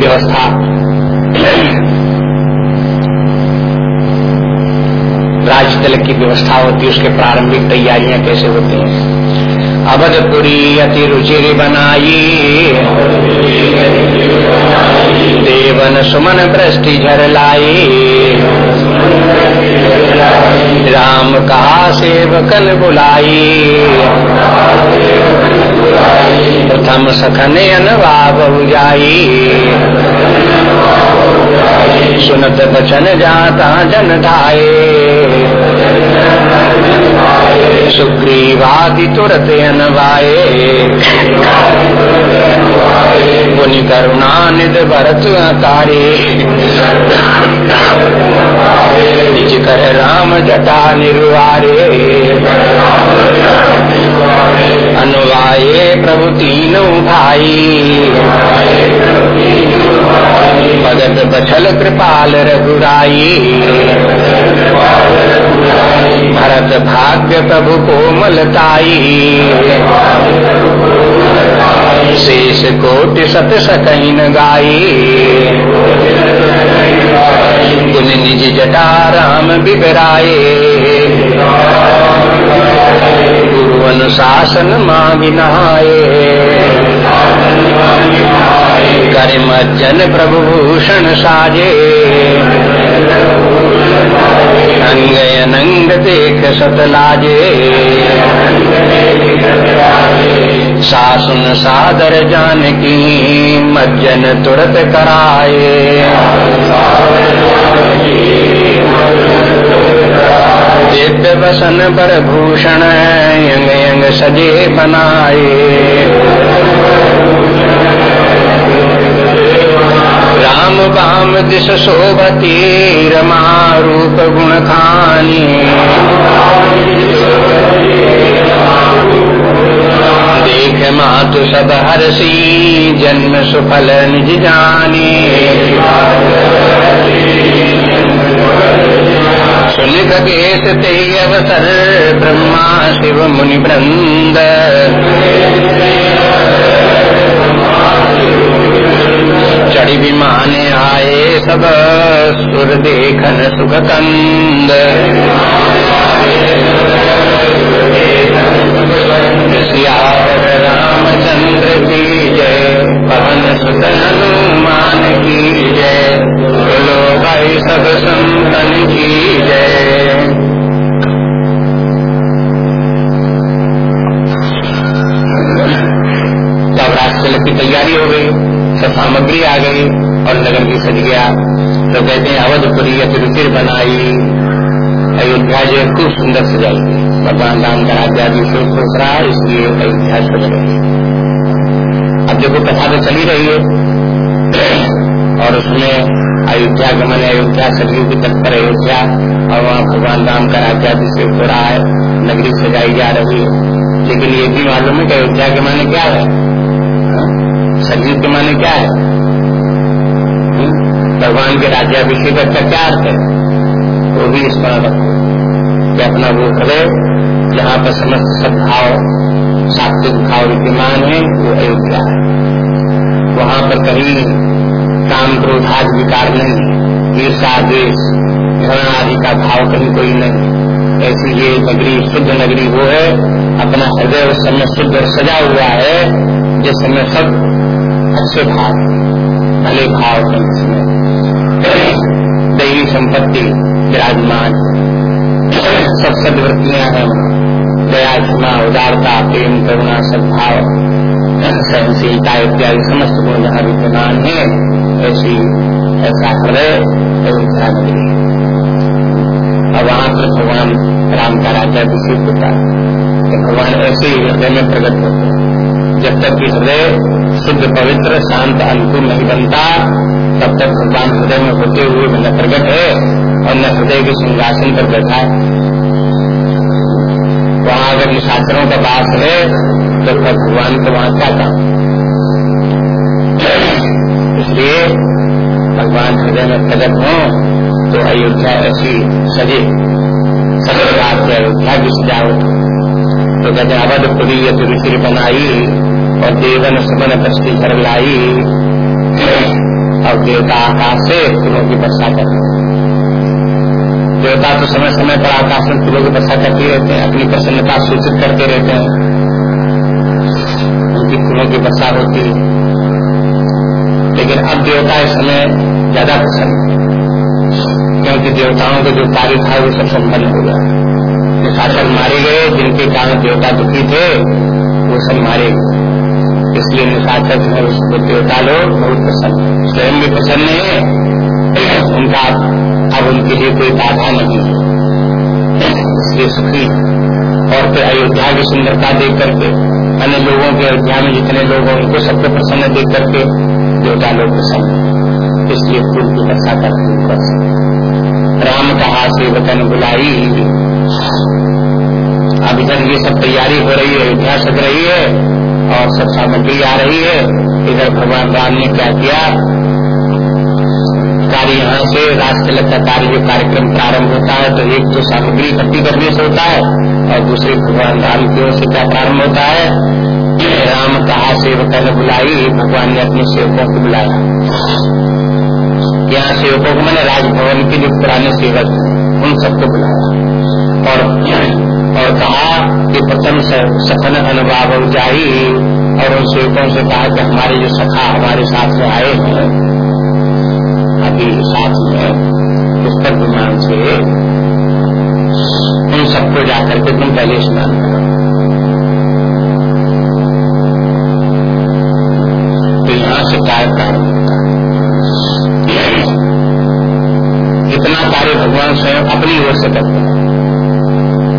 व्यवस्था। राजतल की व्यवस्था होती है उसके प्रारंभिक तैयारियाँ कैसे होती हैं? अवधपुरी अति रुचिर बनाई। देवन सुमन वृष्टि झर लाई राम कहा सेवकन बुलाई। प्रथम सखन अनवाब जाई सुनत बचन जाता जन धाये सुग्रीवादि तुरत अनवाए पुनि करुणा निध भरत कार्य निज कर राम जटा निर्वारे अनुवाये प्रभु तीनों भाई। भगत बछल कृपाल रघुराई। भरत भाग्य प्रभु कोमलताई शेष कोटि सत सकैन गाई। गुण निज जटा राम बिगराए गुरु अनुशासन मांग नहाए कर मज्जन प्रभु साजे। अंग अनंग देख सतलाजे। सासुन सादर जानकी मज्जन तुरत कराए दिव्य वसन पर भूषण, यंग सजे बनाए राम बाम दिश शोभती रमारूप गुण खानी। देख मातु सब हरसी जन्म सुफल निज जानी। सुन खगेश ते अवसर ब्रह्मा शिव मुनि वृंद। चढ़ी विमान आए सब सुर देखन सुख कंद रामचंद्र की जय। पवन सुत हनुमान की जय बोलो भाई सब संतन की जय की तैयारी हो गई सब सामग्री आ गई और नगर की सज गया तो कहते हैं अवधपुरी रुचिर बनाई अयोध्या जो खूब सुंदर सजाई गई भगवान राम का राज्य से खुश रहा इसलिए अयोध्या सज रही देखो कथा तो चली रही है। और उसमें अयोध्या गमन, अयोध्या सरयू के तट पर अयोध्या और वहाँ भगवान राम का राज्याभिषेक हो रहा है, नगरी सजाई जा रही है। लेकिन ये भी मालूम है कि अयोध्या के माने क्या है? सरयू के माने क्या है? भगवान के राज्याभिषेक का क्या अर्थ है? वो भी स्मरण रखो। कि अपना वो हृदय जहाँ पर समस्त सद्भाव सात्विक भाव विद्यमान है, वो अयोध्या है। वहाँ पर कहीं काम क्रोध आदि विकार नहीं ईर्षा द्वेष, घृणा आदि का भाव कहीं कोई नहीं ऐसी ये नगरी, शुद्ध नगरी वो है, अपना हृदय उस समय शुद्ध और सजा हुआ है, जिस समय सब अच्छे भाव, भले भाव है दैवी संपत्ति विराजमान सब सदवृत्तियाँ हैं दया क्षमा उदारता, प्रेम, करुणा सद्भाव सहनशीलता इत्यादि समस्त गुण जहाँ विद्यमान है, ऐसी ऐसा हृदय अयोध्या नगरी और वहाँ पर भगवान राम का राजा राज्याभिषेक होता है। भगवान ऐसे ही हृदय में प्रकट होते हैं, जब तक कि हृदय शुद्ध, पवित्र, शांत अनुकूल नहीं बनता, तब तक भगवान हृदय में होते हुए न प्रकट है। और न हृदय के सिंहासन पर बैठा है। वहाँ अगर निशाचरों का वास है तो भगवान को वहाँ क्या काम इसलिए भगवान हृदय में प्रकट हो तो अयोध्या ऐसी सजे। सभी रात के अयोध्या की सजावट तो अवध पुरी ऋषि बनाई, और देवन सुमन दृष्टि घर लाई। और देवता आकाश से फूलों की वर्षा करते देवता तो समय समय पर आकाश में फूलों की वर्षा करते रहते हैं, अपनी प्रसन्नता सूचित करते रहते हैं। उनकी फूलों की वर्षा होती है। लेकिन अब देवता इस समय ज़्यादा प्रसन्न क्योंकि देवताओं का जो कार्य था, वो सब संपन्न हो गया। जो शासक मारे गए, जिनके कारण देवता दुखी थे, वो सब मारे गए। इसलिए निशाचर जो है, उसको देवता लोग बहुत प्रसन्न स्वयं भी प्रसन्न है, उनका उनके लिए कोई बाधा नहीं है। इसलिए सुखी और फिर अयोध्या की सुंदरता देख करके, अन्य लोगों के अयोध्या में जितने लोग हैं, उनको सबको प्रसन्न देख करके देवता लोग प्रसन्न इसलिए फूल की वर्षा करते राम कहा से वतन बुलाई? अब इधर ये सब तैयारी हो रही है अयोध्या सज रही है और सब सामग्री आ रही है। इधर भगवान राम ने क्या किया? कार्य यहाँ से राष्ट्र का कार्य जो कार्यक्रम प्रारंभ होता है तो एक तो सामग्री इकट्ठी करने से होता है और दूसरे भगवान राम की ओर से क्या प्रारंभ होता है? राम कहा, सेवक ने बुलाई। भगवान ने अपने सेवकों को बुलाया। यहाँ सेवकों को मैंने राजभवन के जो पुराने सेवक, उन सबको बुलाया। और और कहा कि प्रथम सफन अनुभाव जाई और उन सेवकों से कहा कि हमारे जो सखा हमारे साथ में आए हैं अभी साथ में पुस्तक विमान से उन सबको जाकर के तुम पहले स्नान करो। तो यहाँ से कार्य प्रारंभ है। इतना कार्य भगवान स्वयं अपनी ओर से करते हैं।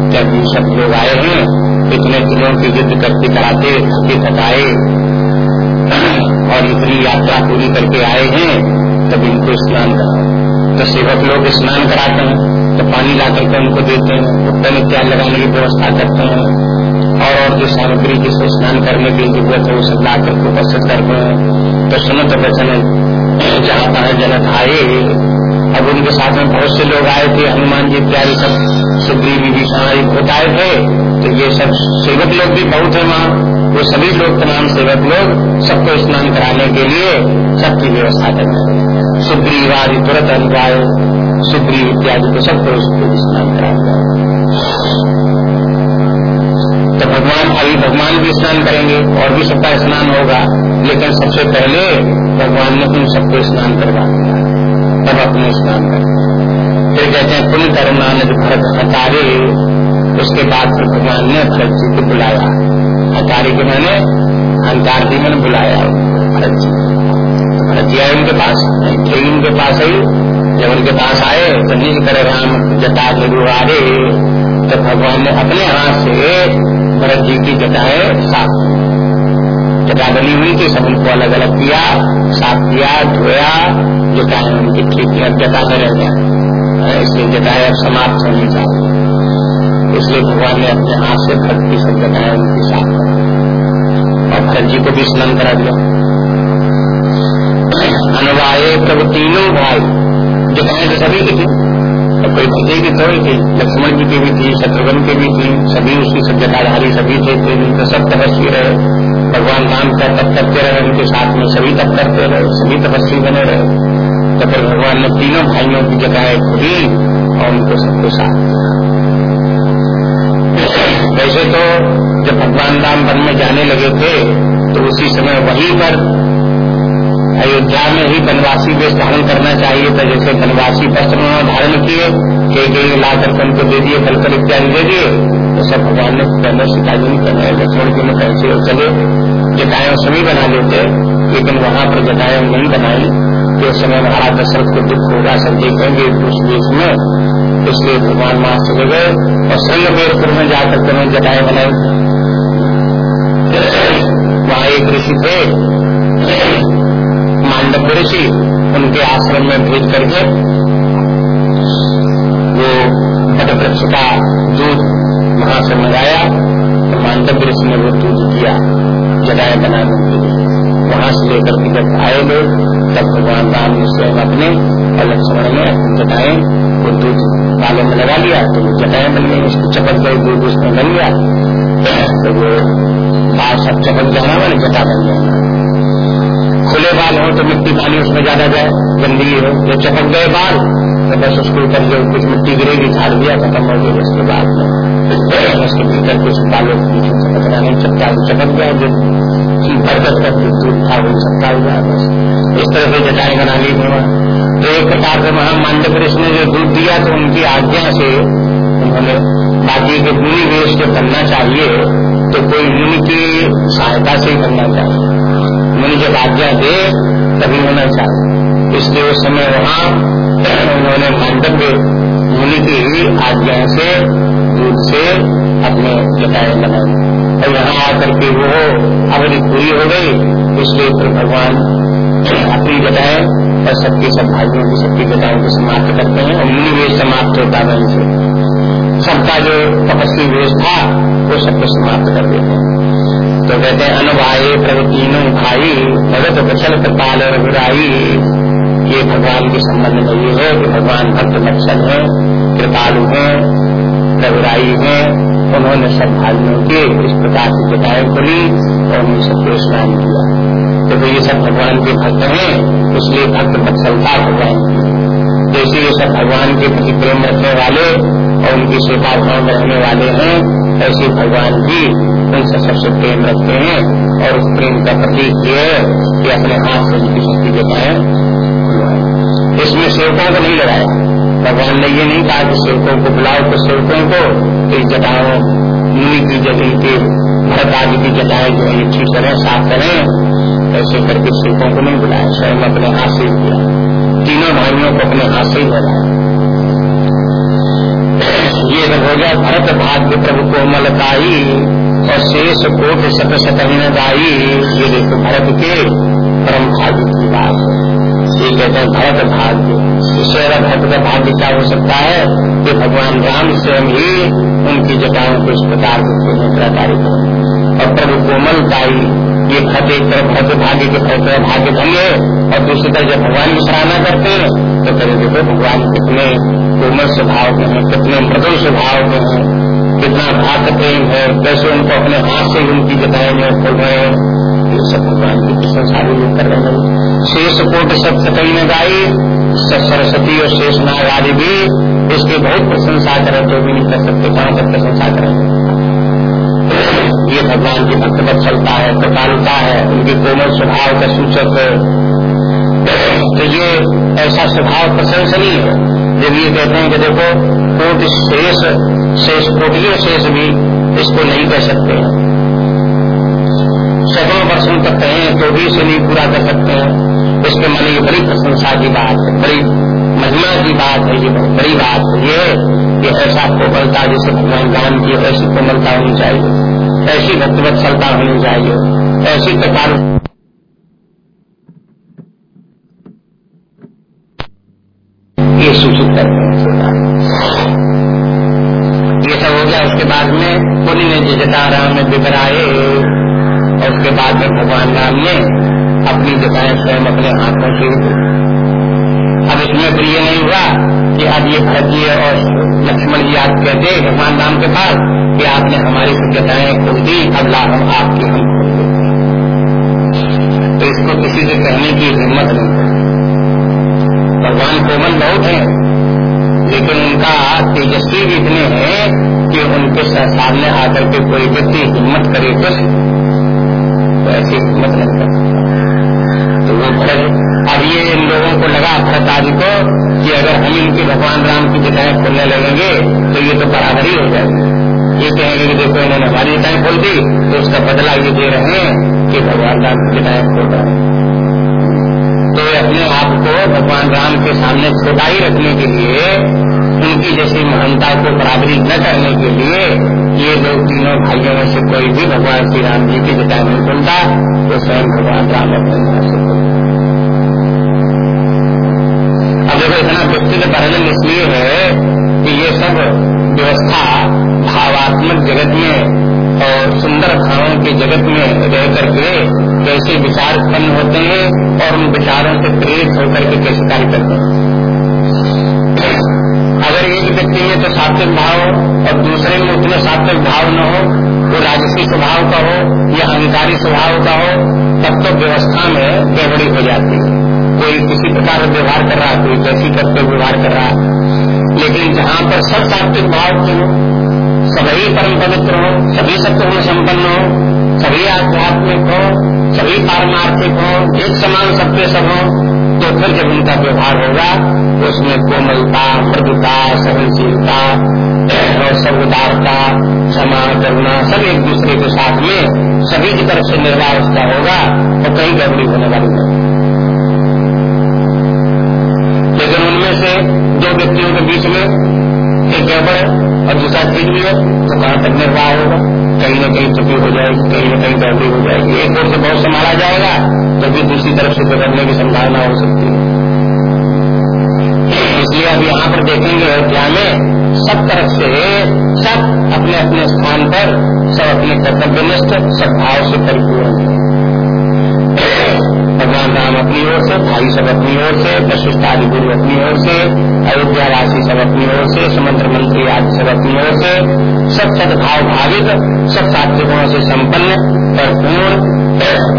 जब ये सब लोग आए हैं, इतने दिनों की युद्ध करते कराते, थके, थकाए, और इतनी यात्रा पूरी करके आए हैं तब इनको स्नान कराओ तो सेवक लोग स्नान कराते हैं तो पानी ला करके उनको देते हैं उत्तर में क्या लगाने की व्यवस्था करते हैं। और और जो सामग्री जिसको स्नान करने की ज़रूरत है, वो सब ला करके उपस्थित करते हैं। तो सुनो तो वचन जहाँ तहाँ जनक आए। अब उनके साथ में बहुत से लोग आए थे, हनुमान जी इत्यादि सब सुग्री विभीषण आदि बहुत आए थे तो ये सब सेवक लोग भी बहुत है वहाँ। वो सभी लोग तमाम सेवक लोग सबको स्नान कराने के लिए सबकी व्यवस्था करते हैं सुग्रीव आदि तुरंत अनुवाय सुग्रीव इत्यादि को सबको स्नान करा तो भगवान, अभी भगवान भी स्नान करेंगे, और भी सबका स्नान होगा, लेकिन सबसे पहले भगवान ने उन सबको स्नान करवा दिया। तब अपने स्नान कर फिर कहते हैं, पुण्य कर्मानंद भरत हतारे। उसके बाद फिर भगवान ने भरत जी को बुलाया। हतारी के मैंने अंकार जी मैंने बुलाया। भरत जी भरत जी आए उनके पास थे उनके पास आई। जब उनके पास आए तो निज कर राम, जटा गुरुवारे तो भगवान ने अपने हाथ से भरत जी की जटाएँ साफ़ जटा बनी हुई थी, सब उनको अलग अलग किया, साफ़ किया, धोया, जटाएँ उनकी ठीक है जटा में रह गया इसलिए जटाएँ अब समाप्त होनी चाहिए। इसलिए भगवान ने अपने हाथ से भक्त सब जटाएँ उनकी साफ़ जी को भी स्नान करा दिया। अनुवाये प्रभु तीनों भाई जटाएँ तो सभी की थी और कोई भजे की थोड़ी थी लक्ष्मण जी की भी थी, शत्रुघ्न की भी थी, सभी उसकी सब सभी थे तो सब तपस्वी रहे। भगवान राम का तप करते रहे, उनके साथ में सभी तप करते रहे, सभी तपस्वी बने रहे। तो फिर भगवान ने तीनों भाइयों की जगह खुली और उनको सबको साथ वैसे तो जब भगवान राम वन में जाने लगे थे तो उसी समय वहीं पर अयोध्या में ही वनवासी वेश धारण करना चाहिए था, जैसे वनवासी वस्त्र उन्होंने धारण किए, के कई ला करके उनको दे दिए, फल फल इत्यादि दे दिए तो सब भगवान ने पहले शिकायत नहीं करना लक्ष्मण जी ने कैसे चले, जटाएँ सभी बना लेते, लेकिन वहाँ पर जटाएँ नहीं बनाई तो उस समय महाराज दशरथ को दुख होगा, सब देखेंगे उस देश में, इसलिए भगवान वहाँ चले गए, और श्रृंगेरपुर में जाकर के उन्होंने जटाएँ बनाई। एक ऋषि थे। मांडव ऋषि उनके आश्रम में भेज करके वो बट वृक्ष का दूध वहाँ से मंगाया तो मांडव ऋषि ने वो दूध दिया जटाएँ बनाने के लिए। वहाँ से लेकर के जब आए लोग तब भगवान राम ने स्वयं अपने और ने अपनी जटाएँ वो दूध बालों में लगा लिया तो वो जटाएँ बन गई, उसको चपक गई दूध उसमें बन गया तो वो बाल सब चपक जाना मैंने जटा बन गया खुले बाल हो तो मिट्टी पानी उसमें ज़्यादा जाए, गंदगी हो जो चपक गए बाल तो बस उसके ऊपर जो कुछ मिट्टी गिरेगी, झाड़ दिया, खत्म हो गई, उसके बाद में उसके भीतर कुछ बालों के बीच में चपकना नहीं, चपका, चपक गया, जो बरकत का दूध था, वो चपका हुआ बस। इस तरह से जटाएँ बना ली भगवान तो एक प्रकार से वहाँ मांडव ऋषि ने जो दूध दिया तो उनकी आज्ञा से उन्होंने बाकी के मुनि वेश जो करना चाहिए। तो कोई मुनि की सहायता से ही करना चाहिए मुनि जब आज्ञा दे, तभी होना चाहिए। इसलिए उस समय वहाँ उन्होंने मांडव्य मुनि की ही आज्ञा से दूध से अपने जटाएँ बनाई। और यहाँ आकर के वो अवधि पूरी हो गई, इसलिए फिर भगवान अपनी जटाएँ और सबके सब भाइयों की, सबकी जटाओं को समाप्त करते हैं और मुनि वेश समाप्त होता है। सबका जो तपस्वी वेश था, वो सबको समाप्त कर देते तो कहते हैं अनुभाई प्रभु तीनों भाई, भगत वचल कृपाल रघुराई। ये भगवान के संबंध में ये है कि भगवान भक्त वत्सल है, कृपालु है, रघुराई है। उन्होंने सब के इस प्रकार की जटाएँ खुली और उन्हें सबको स्नान किया। तो ये सब भगवान के भक्त हैं, इसलिए भक्त वत्सलता भगवान की जैसे ये सब भगवान के प्रति प्रेम रखने वाले और उनकी सेवा भाव में रहने वाले हैं, ऐसे भगवान भी उनसे सबसे प्रेम रखते हैं और उस प्रेम का प्रतीक ये है कि अपने हाथ से उनकी शक्ति जताए। इसमें सेवकों को नहीं लगाया। भगवान ने ये नहीं कहा कि सेवकों को बुलाओ तो सेवकों को इस जटाओ, मुनि की जटी के भरत आदि की जटाएँ जो है ठीक करें साफ़ करें। ऐसे करके सेवकों को नहीं बुलाया, स्वयं अपने हाथ से किया तीनों भाइयों को हाथ से ही बुलाया ये हो गया भरत भाग्य प्रभु कोमलताई और शेष कोट शत शतहीन दाई, ये देखो भरत के परम भाग्य की बात है। ये कहते हैं भरत भाग्य। इससे भरत का भाग्य क्या हो सकता है? कि भगवान राम स्वयं ही उनकी जटाओं को इस प्रकार के नेत्राकारी और प्रभु कोमल दाई ये भरत एक तरफ़ भरत भाग्य के भरत भाग्य धन्य और दूसरी तरफ़ जब भगवान की सराहना करते हैं तो कभी देखो, भगवान कितने कोमल स्वभाव के हैं, कितने मृदुल स्वभाव के हैं, कितना भात प्रेम है, कैसे उनको अपने हाथ से उनकी जताए में खोल रहे हैं। ये सब भगवान की प्रशंसा भी कर रहे हैं। शेष कोट सब सकई में गाई सरस्वती और शेष नाग भी इसकी बहुत प्रशंसा करें तो भी नहीं कर सकते कहाँ तक प्रशंसा करेंगे भगवान की भक्त बत्सलता है कृपालुता है, उनके कोमल स्वभाव का सूचक है। तो ये ऐसा स्वभाव प्रशंसनीय है। जब ये कहते हैं कि देखो, कोट शेष शेष कोटियों शेष भी इसको नहीं कह सकते। हैं सैकड़ों वर्षों तक कहें तो भी इसे नहीं पूरा कर सकते हैं। इसके मन ये बड़ी प्रशंसा की बात है, बड़ी महिमा की बात है, ये बड़ी बात है। ये कि ऐसा कोमलता जैसे भगवान राम की ऐसी कोमलता होनी चाहिए। ऐसी भक्तिवत्सलता होनी चाहिए ऐसी प्रकार ये सूचित करते हैं ये सब हो गया। उसके बाद में पुण्य ने जटा राम में और उसके बाद में भगवान राम ने अपनी जटाएँ स्वयं अपने हाथों से अब इसमें फिर ये नहीं हुआ कि अब ये भरत जी और लक्ष्मण जी आप कहते भगवान राम के पास कि आपने हमारी जटाएँ खोल दी अब ला हम आपकी हम खोल तो इसको किसी से कहने की हिम्मत नहीं भगवान कोमल बहुत है, लेकिन उनका तेजस्वी भी इतने हैं कि उनके सामने आकर के कोई व्यक्ति हिम्मत करे कुछ तो ऐसी हिम्मत नहीं कर तो वो भरत अब ये इन लोगों को लगा भरत आदि को कि अगर हम इनके भगवान राम की जगह खोलने लगेंगे तो ये तो बराबरी हो जाएगी। ये कहेंगे कि देखो इन्होंने हमारी जटाएँ खोल दी तो उसका बदला ये दे रहे हैं कि भगवान राम की जटाएँ खोल रहे तो अपने आप को भगवान राम के सामने छोटा ही रखने के लिए, उनकी जैसी महानता को बराबरी न करने के लिए, ये लोग तीनों भाइयों में से कोई भी भगवान श्री राम जी की जटा नहीं सुनता तो स्वयं भगवान राम अपने से अब देखो इतना विस्तृत वर्णन इसलिए है कि ये सब व्यवस्था भावात्मक जगत में और सुंदर भावों के जगत में रह करके कैसे विचार उत्पन्न होते हैं और उन विचारों से प्रेरित होकर के कैसे कार्य करते हैं। अगर एक व्यक्ति में तो सात्विक भाव और दूसरे में उतने सात्विक भाव न हो, वो राजसी स्वभाव का हो या अहंकारी स्वभाव का हो, तब तो व्यवस्था में गड़बड़ी हो जाती है। कोई किसी प्रकार व्यवहार कर रहा कोई कैसी करते व्यवहार कर रहा लेकिन जहाँ पर सब सात्विक भाव के सभी परम पवित्र हो, सभी सत्य में संपन्न हो, सभी आध्यात्मिक हो, सभी पारमार्थिक हो, एक समान सबके सब हो तो फिर जब उनका व्यवहार होगा तो उसमें कोमलता, मृदुता, सहनशीलता, और सर्वदारता, क्षमा, करुणा सब एक दूसरे के साथ में सभी की तरफ़ से निर्वाह उसका होगा तो कहीं गड़बड़ी होने वाली नहीं लेकिन उनमें से दो व्यक्तियों के बीच में एक गड़बड़ और दूसरा भी है तो कहाँ तक निर्वाह होगा। कहीं न कहीं चुपी हो जाएगी, कहीं न कहीं गड़बड़ी हो जाएगी। एक ओर से बहुत संभाला जाएगा तो भी दूसरी तरफ़ से बिगड़ने की संभावना हो सकती है। इसलिए अब यहाँ पर देखेंगे अयोध्या में, सब तरफ़ से सब अपने अपने स्थान पर, सब अपने कर्तव्यनिष्ठ सद्भाव से परिपूर्ण है। अपनी ओर से, भाई सब अपनी ओर से वशिष्ठ आदि गुरु अपनी ओर से, अयोध्या राशि सब अपनी ओर से, समुद्र मंत्री आदि सब अपनी ओर से, सब सदभाव भावित, सब सात्विकों से संपन्न भरपूर्ण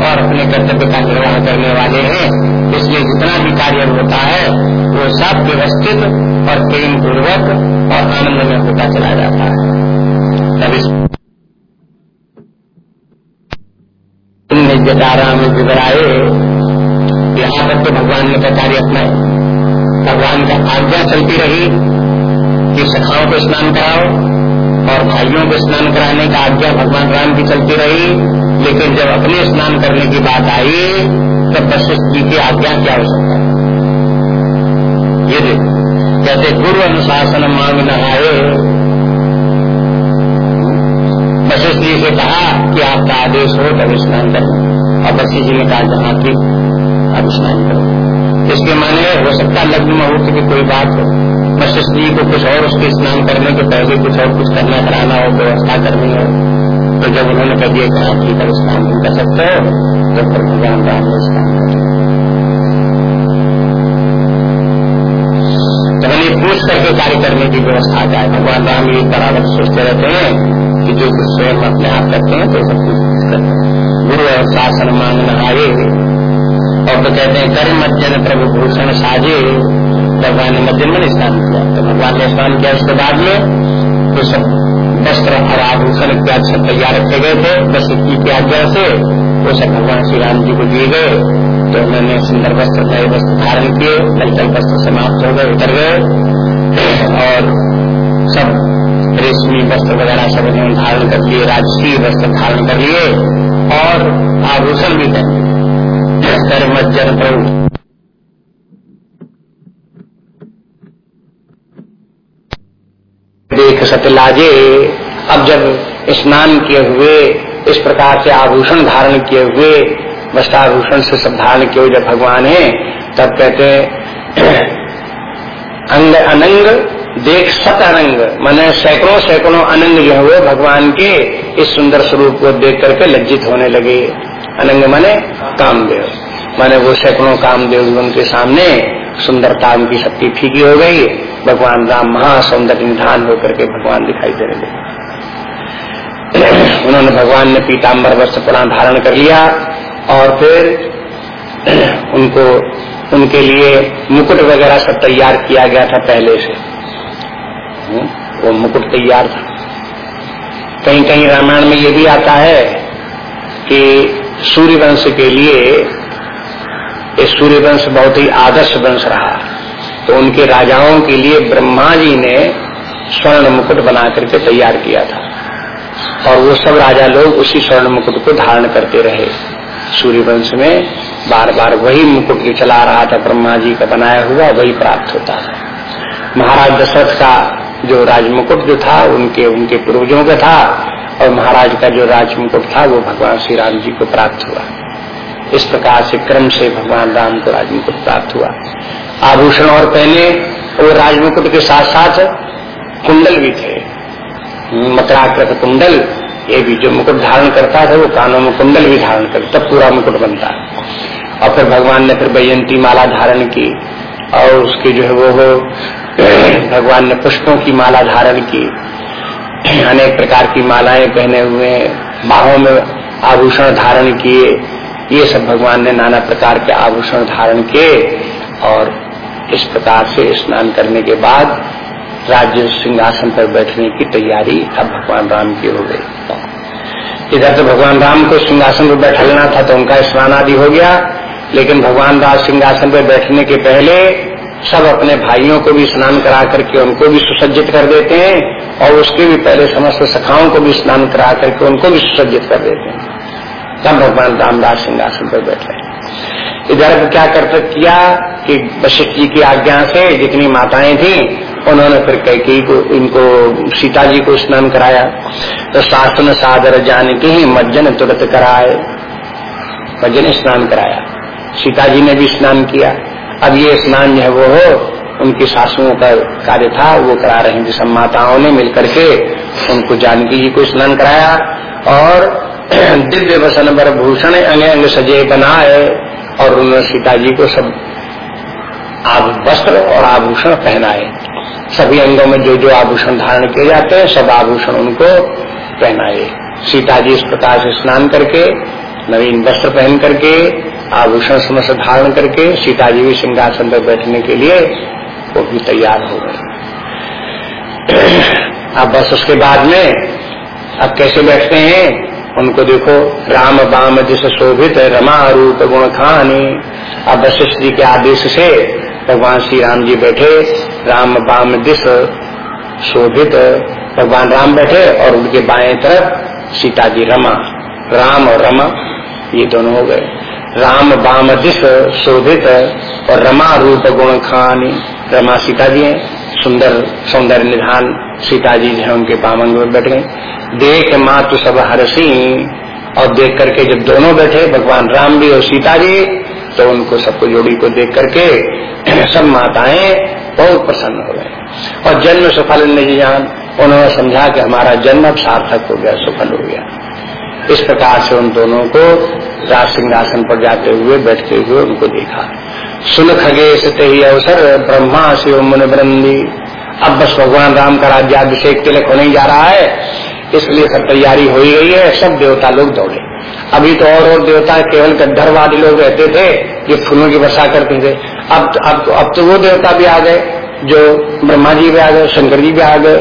और अपने कर्तव्य का निर्वाह करने वाले हैं। इसलिए जितना भी कार्य होता है, वो सब व्यवस्थित और प्रेम पूर्वक और आनंद में होता चला जाता है। तब इस जटारा में विवराए यहाँ तक तो भगवान ने कार्य अपनाए भगवान का आज्ञा चलती रही कि सखाओं को स्नान कराओ और भाइयों को स्नान कराने का आज्ञा भगवान राम की चलती रही। लेकिन जब अपने स्नान करने की बात आई तब वशिष्ठ जी की आज्ञा क्या हो सकता है? ये देखो कहते गुरु अनुशासन मांग नहाए वशिष्ठ जी से कहा कि आपका आदेश हो तब स्नान करें। और वशिष्ठ जी ने कहा, जहाँ की अब स्नान करो इसके माने हो सकता लग्न मुहूर्त की कोई बात हो। वशिष्ठ को कुछ और उसके स्नान करने के पहले कुछ और कुछ करना, कराना हो, व्यवस्था करनी हो तो जब उन्होंने कह दिया कि आप स्नान नहीं कर सकते हो तो फिर भगवान राम ने स्नान कर पूछ करके कार्य करने की व्यवस्था जाए भगवान राम ये बराबर सोचते रहते हैं कि जो कुछ स्वयं अपने आप करते हैं तो सब कुछ करते हैं। गुरु और शासन मांगना आए। और तो कहते हैं, कर मज्जन प्रभु भूषण साजे। भगवान ने मज्जन में स्नान किया। तो भगवान ने स्नान किया। उसके बाद में तो सब वस्त्र और आभूषण इत्यादि सब तैयार रखे गए थे। बस की आज्ञा से वो सब भगवान श्री राम जी को दिए गए। तो उन्होंने सुंदर वस्त्र, नए वस्त्र धारण किए। कल वस्त्र समाप्त हो गए, उतर गए। और सब रेशमी वस्त्र वगैरह सब उन्होंने धारण कर लिए, राजकीय वस्त्र धारण कर लिए और आभूषण भी कर लिए। कर मज्जन प्रभु देख सतलाजे अब जब स्नान किए हुए, इस प्रकार से आभूषण धारण किए हुए, वस्त्राभूषण से सब धारण किए हुए जब भगवान है, तब कहते अंग अनंग, देख सत अनंग। मैंने सैकड़ों सैकड़ों अनंग जो हुए भगवान के इस सुंदर स्वरूप को देख करके लज्जित होने लगे। अनंग माने कामदेव। माने वो सैकड़ों काम कामदेव उनके सामने सुंदरता उनकी शक्ति फीकी हो गई, भगवान राम महासौंदर्य निधान होकर के भगवान दिखाई देने लगे उन्होंने भगवान ने पीताम्बर वस्त्र पुराण धारण कर लिया और फिर उनको, उनके लिए मुकुट वगैरह सब तैयार किया गया था पहले से। वो मुकुट तैयार था। कहीं कहीं रामायण में ये भी आता है कि सूर्य वंश के लिए ये सूर्य वंश बहुत ही आदर्श वंश रहा। तो उनके राजाओं के लिए ब्रह्मा जी ने स्वर्ण मुकुट बना करके तैयार किया था। और वो सब राजा लोग उसी स्वर्ण मुकुट को धारण करते रहे। सूर्य वंश में बार बार वही मुकुट जो चला रहा था, ब्रह्मा जी का बनाया हुआ, वही प्राप्त होता था। महाराज दशरथ का जो राजमुकुट जो था, उनके उनके पूर्वजों का था, और महाराज का जो राजमुकुट था, वो भगवान श्री राम जी को प्राप्त हुआ। इस प्रकार से क्रम से भगवान राम को राजमुकुट प्राप्त हुआ। आभूषण और पहने वो राजमुकुट के साथ साथ कुंडल भी थे। मकराकृत कुंडल, ये भी जो मुकुट धारण करता था, वो कानों में कुंडल भी धारण कर, तब पूरा मुकुट बनता। और फिर भगवान ने फिर वैयंती माला धारण की और उसके जो है वो भगवान ने पुष्पों की माला धारण की। अनेक प्रकार की मालाएँ पहने हुए बाहों में आभूषण धारण किए। ये सब भगवान ने नाना प्रकार के आभूषण धारण किए और इस प्रकार से स्नान करने के बाद राज्य सिंहासन पर बैठने की तैयारी अब भगवान राम की हो गई। इधर तो भगवान राम को सिंहासन पर बैठलना था तो उनका स्नान आदि हो गया, लेकिन भगवान राज सिंहासन पर बैठने के पहले सब अपने भाइयों को भी स्नान करा करके उनको भी सुसज्जित कर देते हैं और उसके भी पहले समस्त सखाओं को भी स्नान करा करके उनको भी सुसज्जित कर देते हैं। तब भगवान रामदास सिंहासन पर बैठे इधर क्या कर किया कि वशिष्ठ जी की आज्ञा से जितनी माताएँ थी, उन्होंने फिर कैकई को इनको सीता जी को स्नान कराया। तो शासन सादर जानते ही मज्जन तुरंत कराए। मज्जन स्नान कराया। सीता जी ने भी स्नान किया। अब ये स्नान जो है वो हो, उनकी सासुओं का कार्य था, वो करा रही थी। सब माताओं ने मिलकर के उनको जानकी जी को स्नान कराया और दिव्य वसन पर भूषण अंग अंग सजे बनाए और उन्होंने सीता जी को सब वस्त्र और आभूषण पहनाए। सभी अंगों में जो जो आभूषण धारण किए जाते हैं, सब आभूषण उनको पहनाए। सीता जी इस प्रकार से स्नान करके, नवीन वस्त्र पहन करके, आभूषण समस्त धारण करके, सीता जी भी सिंहासन पर बैठने के लिए वो भी तैयार हो गए। अब बस उसके बाद में, अब कैसे बैठते हैं? उनको देखो, राम बाम दिश शोभित रमा रूप गुण खानी। अब वशिष्ठ जी के आदेश से भगवान श्री राम जी बैठे। राम बाम दिश शोभित भगवान राम बैठे और उनके बाएँ तरफ़ सीता जी रमा। राम और रमा, ये दोनों हो गए। राम बाम दिश शोभित और रमा रूप गुण खानी। रमा सीता जी हैं। सुंदर सौंदर्य निधान सीता जी जो है उनके पामंग में बैठ गए। देख मातु सब हरसी, और देख करके जब दोनों बैठे, भगवान राम भी और सीता जी तो उनको सबको जोड़ी को देख करके सब माताएँ बहुत प्रसन्न हो गए। और जन्म सफल जान, उन्होंने समझा कि हमारा जन्म अब सार्थक हो गया, सफल हो गया। इस प्रकार से उन दोनों को राज सिंहासन पर जाते हुए, बैठते हुए उनको देखा। सुन खगेश ते ही अवसर, ब्रह्मा शिव मुन ब्रंदी अब बस भगवान राम का राज्याभिषेक तिलक होने जा रहा है, इसलिए सब तैयारी हो ही गई है, सब देवता लोग दौड़े। अभी तो और और देवता केवल गद्दरवादी लोग रहते थे जो फूलों की वर्षा करते थे। अब अब अब तो वो देवता भी आ गए, जो ब्रह्मा जी भी आ गए, शंकर जी भी आ गए,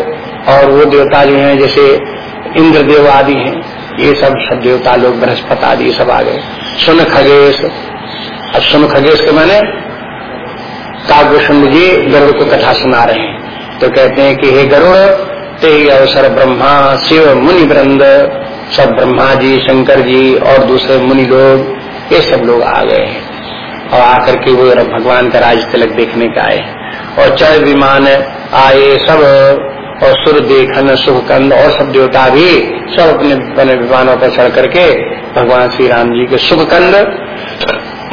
और वो देवता जो हैं, जैसे इंद्रदेव आदि हैं, ये सब सब देवता लोग, बृहस्पति आदि सब आ गए। सुन खगेश अब सुन खगेश के मैंने। काव्य जी गरुड़ को कथा सुना रहे हैं। तो कहते हैं कि हे गरुड़ ते अवसर ब्रह्मा, शिव मुनि वृंद, सब ब्रह्मा जी शंकर जी और दूसरे मुनि लोग, ये सब लोग आ गए हैं। और आकर के वो भगवान का राज तिलक देखने का आए। और चढ़ विमान आए सब, और सुर देखन सुखकंद और सब देवता भी सब अपने विमानों पर चढ़ करके भगवान श्री राम जी के सुखकंद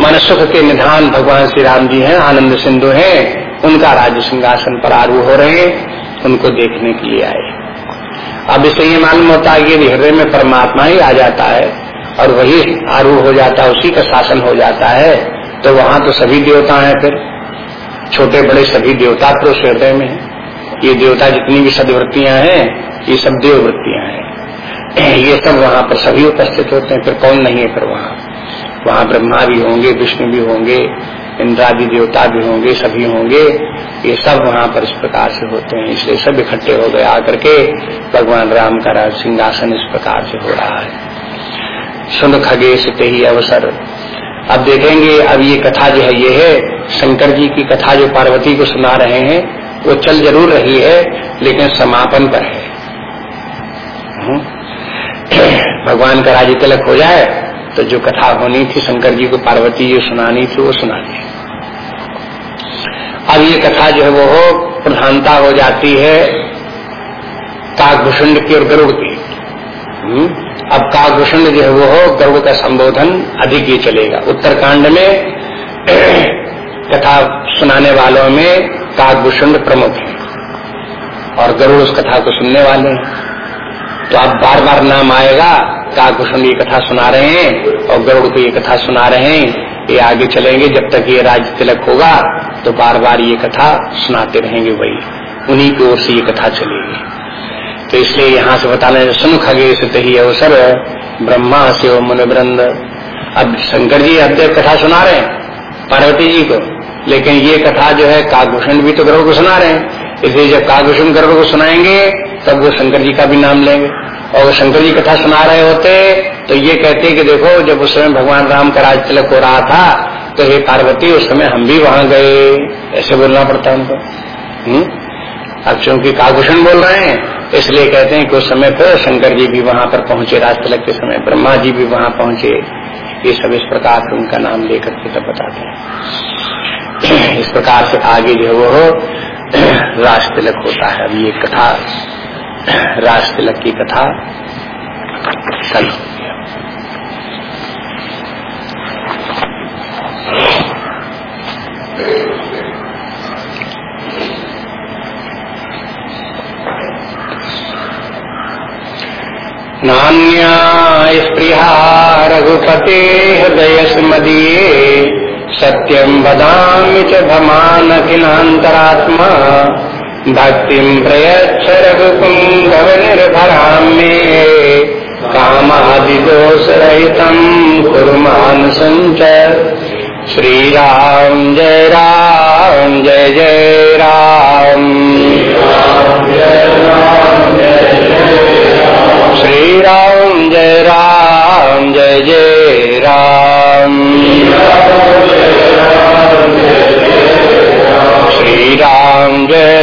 मन सुख के निधान भगवान श्री राम जी हैं, आनंद सिंधु हैं, उनका राज्य सिंहासन पर आरूढ़ हो रहे हैं, उनको देखने के लिए आए अब इसे ये मालूम होता है कि हृदय में परमात्मा ही आ जाता है और वही आरूढ़ हो जाता है, उसी का शासन हो जाता है तो वहाँ तो सभी देवता हैं फिर। छोटे बड़े सभी देवता तो उस हृदय में ये देवता जितनी भी सदवृत्तियाँ हैं, ये सब देववृत्तियाँ हैं। ये सब वहाँ पर सभी उपस्थित होते हैं, फिर कौन नहीं है फिर वहाँ? वहाँ ब्रह्मा भी होंगे, विष्णु भी होंगे, इंद्रादि देवता भी होंगे, सभी होंगे। ये सब वहाँ पर इस प्रकार से होते हैं। इसलिए सब इकट्ठे हो गए आकर के भगवान राम का राज सिंहासन इस प्रकार से हो रहा है। सुन खगेश ते ही अवसर। अब देखेंगे, अब ये कथा जो है, ये है, शंकर जी की कथा जो पार्वती को सुना रहे हैं, वो चल ज़रूर रही है, लेकिन समापन पर है। हम्म। भगवान का राज्य तिलक हो जाए तो जो कथा होनी थी शंकर जी को, पार्वती जी सुनानी थी, वो सुना दी अब ये कथा जो है वो हो, प्रधानता हो जाती है काकभूषण की और गरुड़ की। हम्म? अब काकभूषण जो है वो हो, गरुड़ का संबोधन अधिक ही चलेगा। उत्तरकांड में कथा सुनाने वालों में काकभूषण प्रमुख है और गरुड़ उस कथा को सुनने वाले हैं। तो अब बार बार नाम आएगा काकभूषण ये कथा सुना रहे हैं और गरुड़ को ये कथा सुना रहे हैं, ये आगे चलेंगे। जब तक ये राज्य तिलक होगा तो बार बार ये कथा सुनाते रहेंगे वही। उन्हीं की ओर से ये कथा चलेगी। तो इसलिए यहाँ से बताने सुन खगे से ही अवसर ब्रह्मा से मुन वृंद अब शंकर जी अद्वैत कथा सुना रहे हैं, पार्वती जी को। लेकिन ये कथा जो है काकभूषण भी तो गर्व को सुना रहे हैं। इसलिए जब काकभूषण गर्व को सुनाएँगे, तब वो शंकर जी का भी नाम लेंगे। और वो शंकर जी कथा सुना रहे होते तो ये कहते कि देखो, जब उस समय भगवान राम का राज तिलक हो रहा था तो हे पार्वती, उस समय हम भी वहाँ गए। ऐसे बोलना पड़ता उनको हम्म? अब चूँकि काभूषण बोल रहे हैं इसलिए कहते हैं कि उस समय पर शंकर जी भी वहाँ पर पहुँचे, राज तिलक के समय ब्रह्मा जी भी वहाँ पहुँचे। ये सब इस प्रकार से उनका नाम लेकर के तब बताते हैं। इस प्रकार से आगे जो वो राज तिलक होता है। अभी ये कथा राज तिलक की कथा कल। नान्या स्पृहा रघुपते हृदय मदीये सत्यम बदामि च भमानखिलान्तरात्मा। भक्ति प्रयच्छ रघुपुङ्गव निर्भरां मे कामादिदोषरहितं कुर्मान् सञ्च श्रीराम जय राम, जय जय राम। श्री राम जय राम, जय जय राम। श्री राम। जय